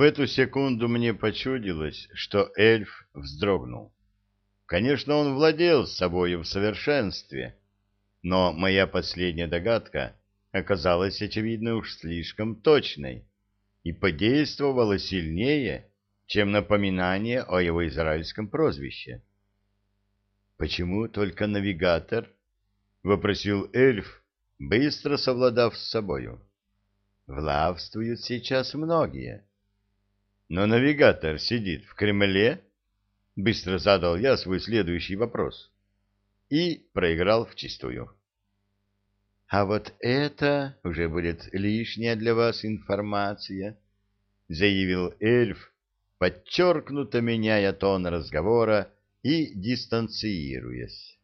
В эту секунду мне почудилось, что эльф вздрогнул. Конечно, он владел собою в совершенстве, но моя последняя догадка оказалась, очевидно, уж слишком точной и подействовала сильнее, чем напоминание о его израильском прозвище. «Почему только навигатор?» — вопросил эльф, быстро совладав с собою. «Влавствуют сейчас многие». «Но навигатор сидит в Кремле?» — быстро задал я свой следующий вопрос. И проиграл вчистую. А вот это уже будет лишняя для вас информация, заявил эльф, подчеркнуто меняя тон разговора и дистанцируясь.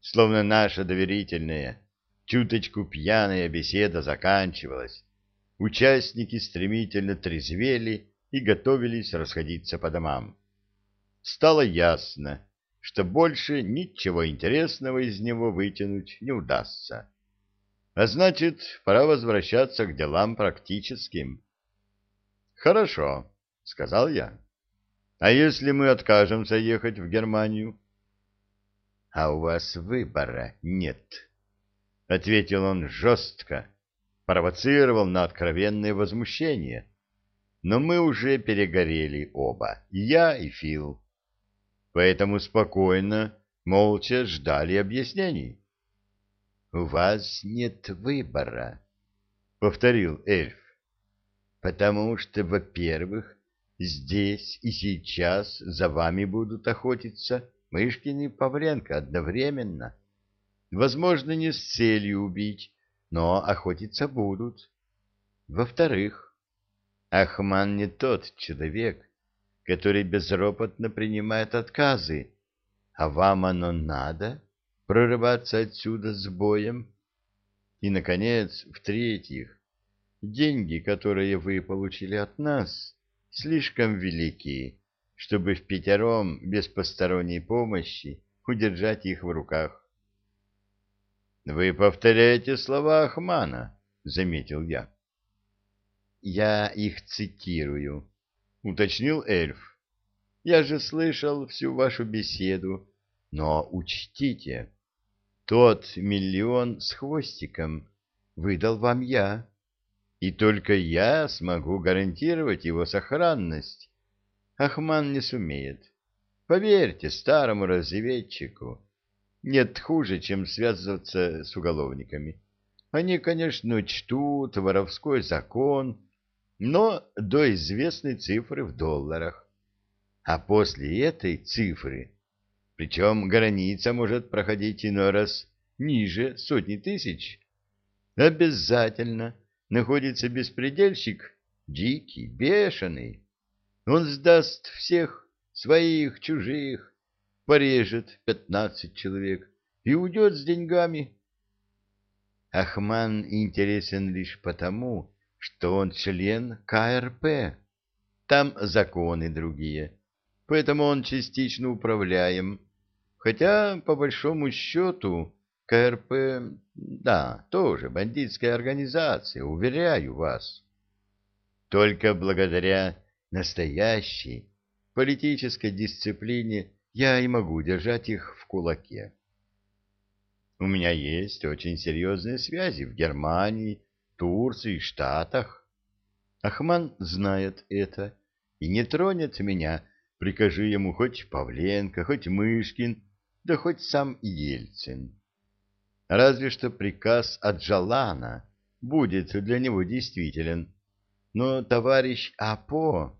Словно наша доверительная, чуточку пьяная беседа заканчивалась, участники стремительно трезвели и готовились расходиться по домам. Стало ясно, что больше ничего интересного из него вытянуть не удастся. А значит, пора возвращаться к делам практическим. Хорошо, сказал я. А если мы откажемся ехать в Германию? А у вас выбора нет, ответил он жестко, провоцировал на откровенное возмущение. Но мы уже перегорели оба, и я, и Фил. Поэтому спокойно, молча ждали объяснений. — У вас нет выбора, — повторил эльф, — потому что, во-первых, здесь и сейчас за вами будут охотиться Мышкин и Павленко одновременно. Возможно, не с целью убить, но охотиться будут. Во-вторых, Ахман не тот человек, который безропотно принимает отказы, а вам оно надо — прорываться отсюда с боем. И, наконец, в-третьих, деньги, которые вы получили от нас, слишком велики, чтобы в пятером без посторонней помощи удержать их в руках. — Вы повторяете слова Ахмана, — заметил я. — Я их цитирую, — уточнил эльф. — Я же слышал всю вашу беседу, но учтите, тот миллион с хвостиком выдал вам я, и только я смогу гарантировать его сохранность. Ахман не сумеет. Поверьте старому разведчику, нет хуже, чем связываться с уголовниками. Они, конечно, учтут воровской закон, но до известной цифры в долларах. А после этой цифры причем граница может проходить иной раз ниже сотни тысяч. Обязательно находится беспредельщик, дикий, бешеный. Он сдаст всех, своих, чужих, порежет пятнадцать человек и уйдет с деньгами. Ахман интересен лишь потому, что он член КРП. Там законы другие, поэтому он частично управляем Хотя, по большому счету, КРП, да, тоже бандитская организация, уверяю вас. Только благодаря настоящей политической дисциплине я и могу держать их в кулаке. У меня есть очень серьезные связи в Германии, Турции, Штатах. Ахман знает это и не тронет меня, прикажи ему хоть Павленко, хоть Мышкин, да хоть сам Ельцин. Разве что приказ от Джалана будет для него действителен. Но товарищ Апо,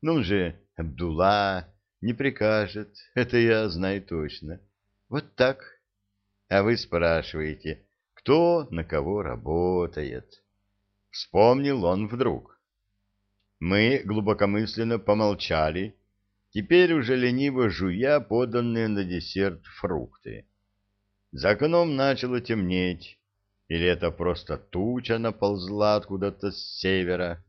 ну же, Абдулла, не прикажет, это я знаю точно. Вот так. А вы спрашиваете, кто на кого работает? Вспомнил он вдруг. Мы глубокомысленно помолчали, теперь уже лениво жуя поданные на десерт фрукты. За окном начало темнеть, или это просто туча наползла откуда-то с севера.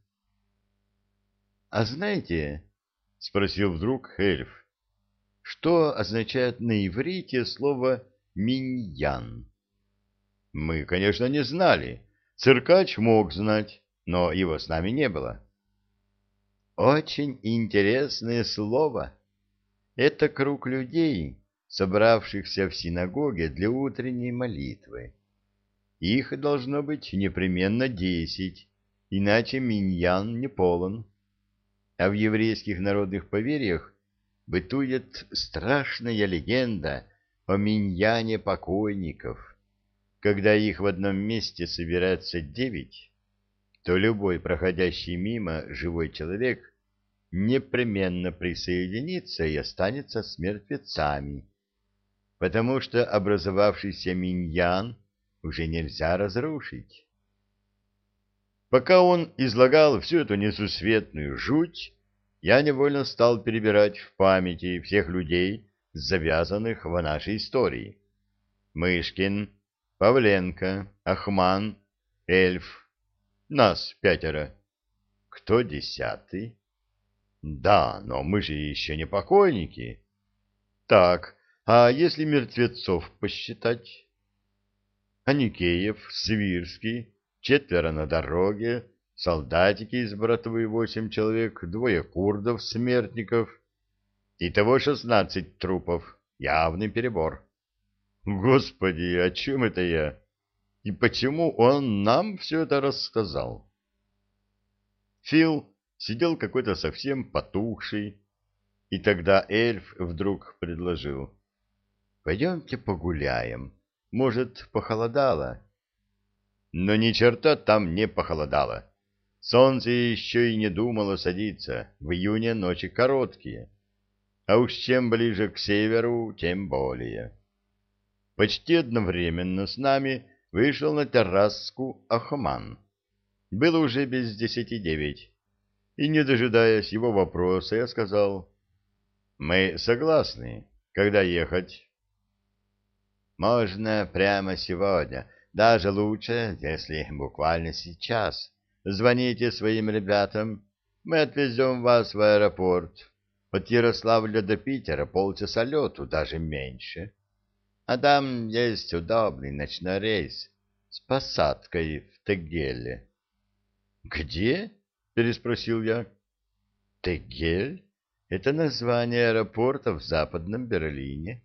— А знаете, — спросил вдруг эльф, — что означает на иврите слово «миньян»? Мы, конечно, не знали. Циркач мог знать, но его с нами не было. Очень интересное слово. Это круг людей, собравшихся в синагоге для утренней молитвы. Их должно быть непременно десять, иначе миньян не полон. А в еврейских народных поверьях бытует страшная легенда о миньяне покойников. Когда их в одном месте собирается девять, то любой проходящий мимо живой человек непременно присоединится и останется с мертвецами, потому что образовавшийся миньян уже нельзя разрушить. Пока он излагал всю эту несусветную жуть, я невольно стал перебирать в памяти всех людей, завязанных в нашей истории. Мышкин, Павленко, Ахман, Эльф. Нас пятеро. Кто десятый? Да, но мы же еще не покойники. Так, а если мертвецов посчитать? Аникеев, Свирский, четверо на дороге, солдатики из братвы восемь человек, двое курдов-смертников. Итого шестнадцать трупов. Явный перебор. Господи, о чем это я? И почему он нам все это рассказал? Фил сидел какой-то совсем потухший, и тогда эльф вдруг предложил. «Пойдемте погуляем. Может, похолодало?» Но ни черта там не похолодало. Солнце еще и не думало садиться, в июне ночи короткие. А уж чем ближе к северу, тем более. Почти одновременно с нами вышел на терраску Ахман. Было уже без десяти девять. И, не дожидаясь его вопроса, я сказал, «Мы согласны. Когда ехать?» «Можно прямо сегодня». Даже лучше, если буквально сейчас. Звоните своим ребятам, мы отвезем вас в аэропорт. От Ярославля до Питера полчаса лету, даже меньше. А там есть удобный ночной рейс с посадкой в Тегеле. — Где? — переспросил я. — Тегель — это название аэропорта в Западном Берлине.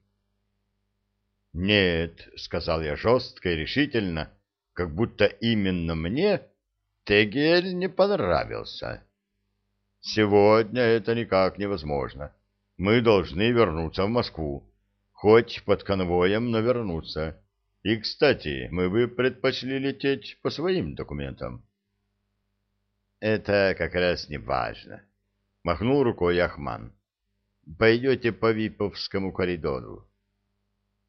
«Нет», — сказал я жестко и решительно, как будто именно мне Тегель не понравился. «Сегодня это никак невозможно. Мы должны вернуться в Москву. Хоть под конвоем, но вернуться. И, кстати, мы бы предпочли лететь по своим документам». «Это как раз не важно», — махнул рукой Ахман. «Пойдете по Виповскому коридору.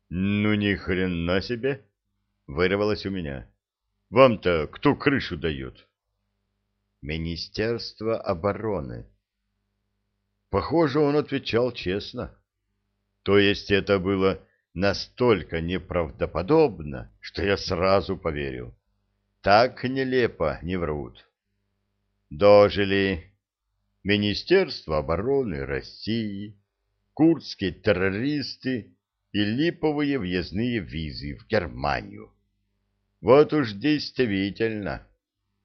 Ну ни хрена себе, вырвалось у меня. Вам-то кто крышу дает? Министерство обороны. Похоже, он отвечал честно. То есть это было настолько неправдоподобно, что я сразу поверил. Так нелепо не врут. Дожили Министерство обороны России, курдские террористы и липовые въездные визы в Германию. Вот уж действительно,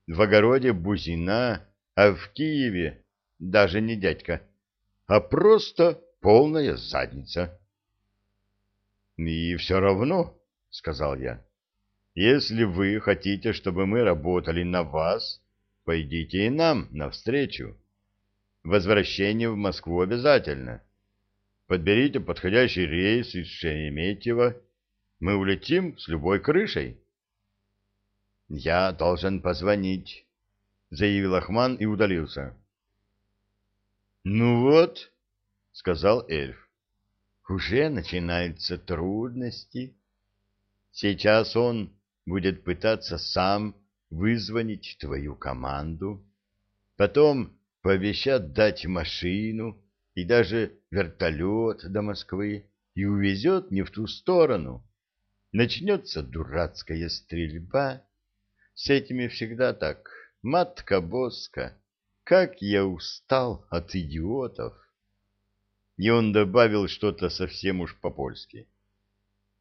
в огороде Бузина, а в Киеве даже не дядька, а просто полная задница. — И все равно, — сказал я, — если вы хотите, чтобы мы работали на вас, пойдите и нам навстречу. Возвращение в Москву обязательно. — Подберите подходящий рейс из Шереметьево. Мы улетим с любой крышей. — Я должен позвонить, — заявил Ахман и удалился. — Ну вот, — сказал эльф, — уже начинаются трудности. Сейчас он будет пытаться сам вызвонить твою команду, потом пообещать дать машину, и даже вертолет до Москвы и увезет не в ту сторону. Начнется дурацкая стрельба. С этими всегда так. Матка-боска, как я устал от идиотов. И он добавил что-то совсем уж по-польски.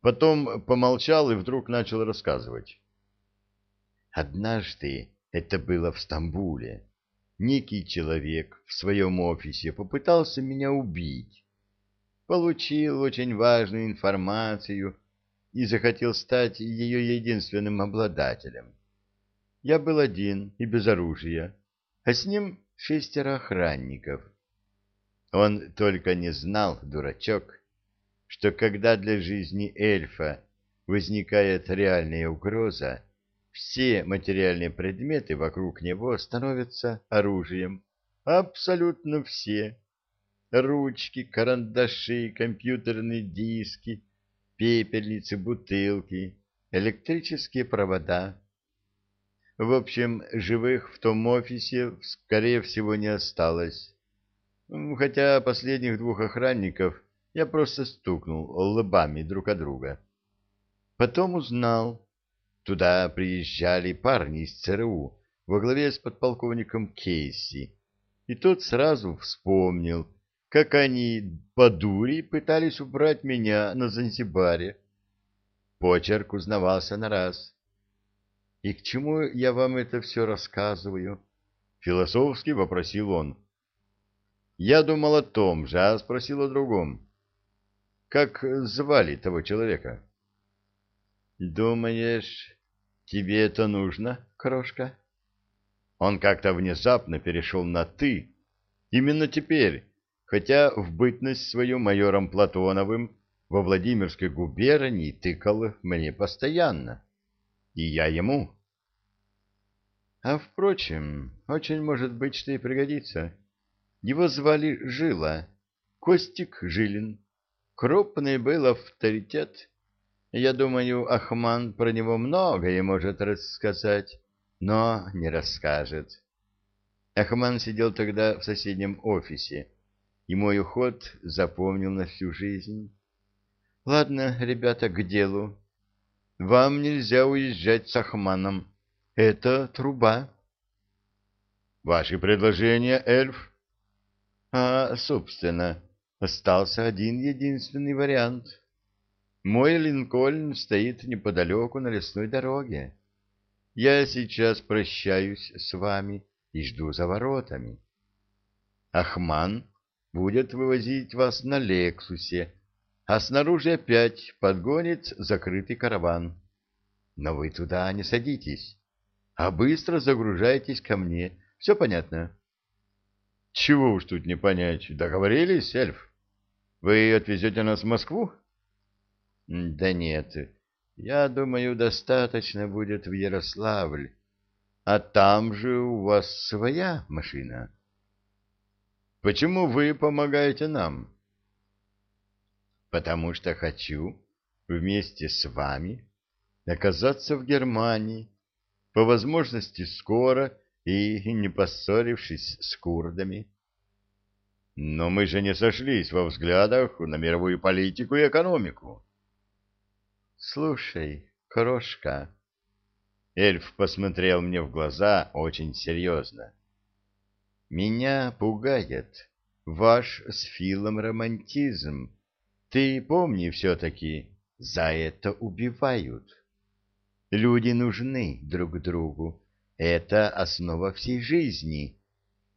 Потом помолчал и вдруг начал рассказывать. Однажды это было в Стамбуле. некий человек в своем офисе попытался меня убить. Получил очень важную информацию и захотел стать ее единственным обладателем. Я был один и без оружия, а с ним шестеро охранников. Он только не знал, дурачок, что когда для жизни эльфа возникает реальная угроза, все материальные предметы вокруг него становятся оружием. Абсолютно все. Ручки, карандаши, компьютерные диски, пепельницы, бутылки, электрические провода. В общем, живых в том офисе, скорее всего, не осталось. Хотя последних двух охранников я просто стукнул лбами друг от друга. Потом узнал, Туда приезжали парни из ЦРУ во главе с подполковником Кейси, и тот сразу вспомнил, как они по дури пытались убрать меня на Занзибаре. Почерк узнавался на раз. «И к чему я вам это все рассказываю?» — философски вопросил он. «Я думал о том же, а спросил о другом. Как звали того человека?» «Думаешь, тебе это нужно, крошка?» Он как-то внезапно перешел на «ты». Именно теперь, хотя в бытность свою майором Платоновым во Владимирской губернии тыкал мне постоянно. И я ему. А, впрочем, очень может быть, что и пригодится. Его звали Жила, Костик Жилин. Крупный был авторитет я думаю, Ахман про него многое может рассказать, но не расскажет. Ахман сидел тогда в соседнем офисе, и мой уход запомнил на всю жизнь. Ладно, ребята, к делу. Вам нельзя уезжать с Ахманом. Это труба. Ваши предложения, эльф? А, собственно, остался один единственный вариант — мой Линкольн стоит неподалеку на лесной дороге. Я сейчас прощаюсь с вами и жду за воротами. Ахман будет вывозить вас на Лексусе, а снаружи опять подгонит закрытый караван. Но вы туда не садитесь, а быстро загружайтесь ко мне. Все понятно? Чего уж тут не понять. Договорились, эльф? Вы отвезете нас в Москву? Да нет, я думаю, достаточно будет в Ярославль. А там же у вас своя машина. Почему вы помогаете нам? Потому что хочу вместе с вами оказаться в Германии, по возможности скоро и не поссорившись с курдами. Но мы же не сошлись во взглядах на мировую политику и экономику. Слушай, крошка. Эльф посмотрел мне в глаза очень серьезно. Меня пугает ваш с Филом романтизм. Ты помни все-таки, за это убивают. Люди нужны друг другу. Это основа всей жизни.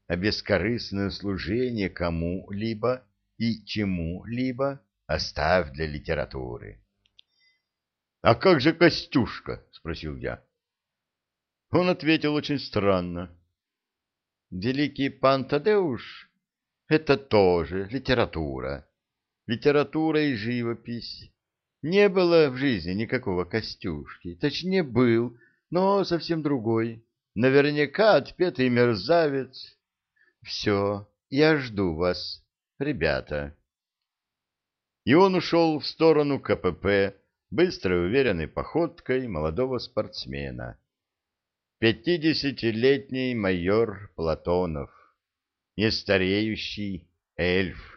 А бескорыстное служение кому-либо и чему-либо оставь для литературы. «А как же Костюшка?» — спросил я. Он ответил очень странно. «Великий пан Тадеуш — это тоже литература. Литература и живопись. Не было в жизни никакого Костюшки. Точнее, был, но совсем другой. Наверняка отпетый мерзавец. Все, я жду вас, ребята». И он ушел в сторону КПП, быстрой уверенной походкой молодого спортсмена. Пятидесятилетний майор Платонов, нестареющий эльф.